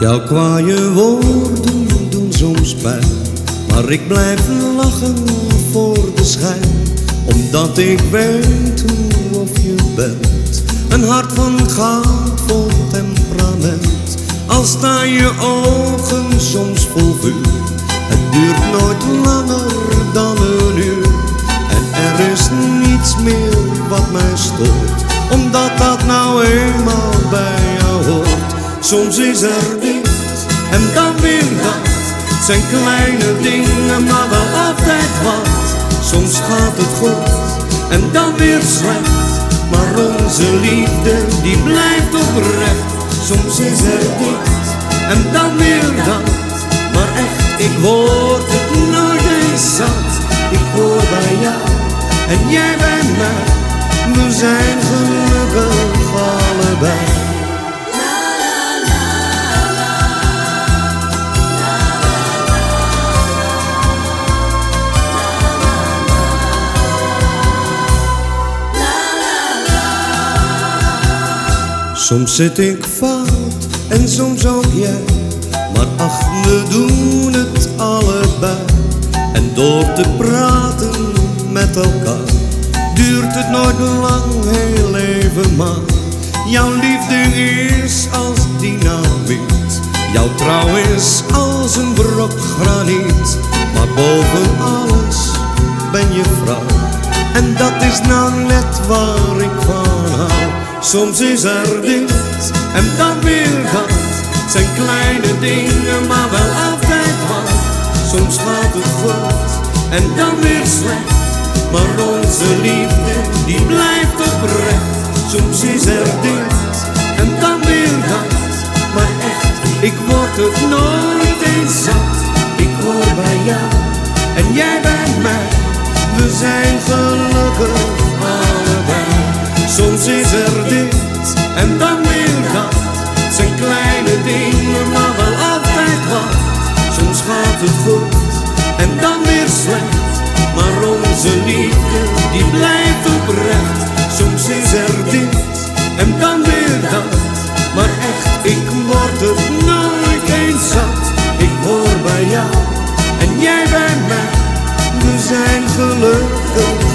Jouw kwaaie woorden doen soms pijn, maar ik blijf lachen voor de schijn, omdat ik weet hoe of je bent. Een hart van goud vol temperament, al staan je ogen soms vol vuur. Het duurt nooit langer dan een uur, en er is niets meer wat mij stoort, omdat dat nou eenmaal bij jou hoort. Soms is er en dan weer dat. Zijn kleine dingen, maar wel altijd wat. Soms gaat het goed en dan weer slecht. Maar onze liefde die blijft oprecht. Soms is er dit en dan weer dat. Maar echt, ik word het nooit eens zat. Ik hoor bij jou en jij bij mij. We zijn gelukkig Soms zit ik fout en soms ook jij. Maar ach, we doen het allebei. En door te praten met elkaar duurt het nooit lang, heel even maar. Jouw liefde is als dynamiet. Jouw trouw is als een brok graniet. Maar boven alles ben je vrouw. En dat is nou net waar ik van. Soms is er dit en dan weer dat. Zijn kleine dingen, maar wel altijd wat. Soms gaat het goed en dan weer slecht. Maar onze liefde, die blijft oprecht. Soms is er dit en dan weer dat. Maar echt, ik word het nooit eens zat. Ik hoor bij jou en jij bij mij. We zijn gelukkig allebei. Soms is er en dan weer dat, zijn kleine dingen, maar wel altijd wat. Soms gaat het goed en dan weer slecht, maar onze liefde die blijft oprecht. Soms is er dit en dan weer dat, maar echt, ik word het nooit eens zat. Ik hoor bij jou en jij bij mij, we zijn gelukkig.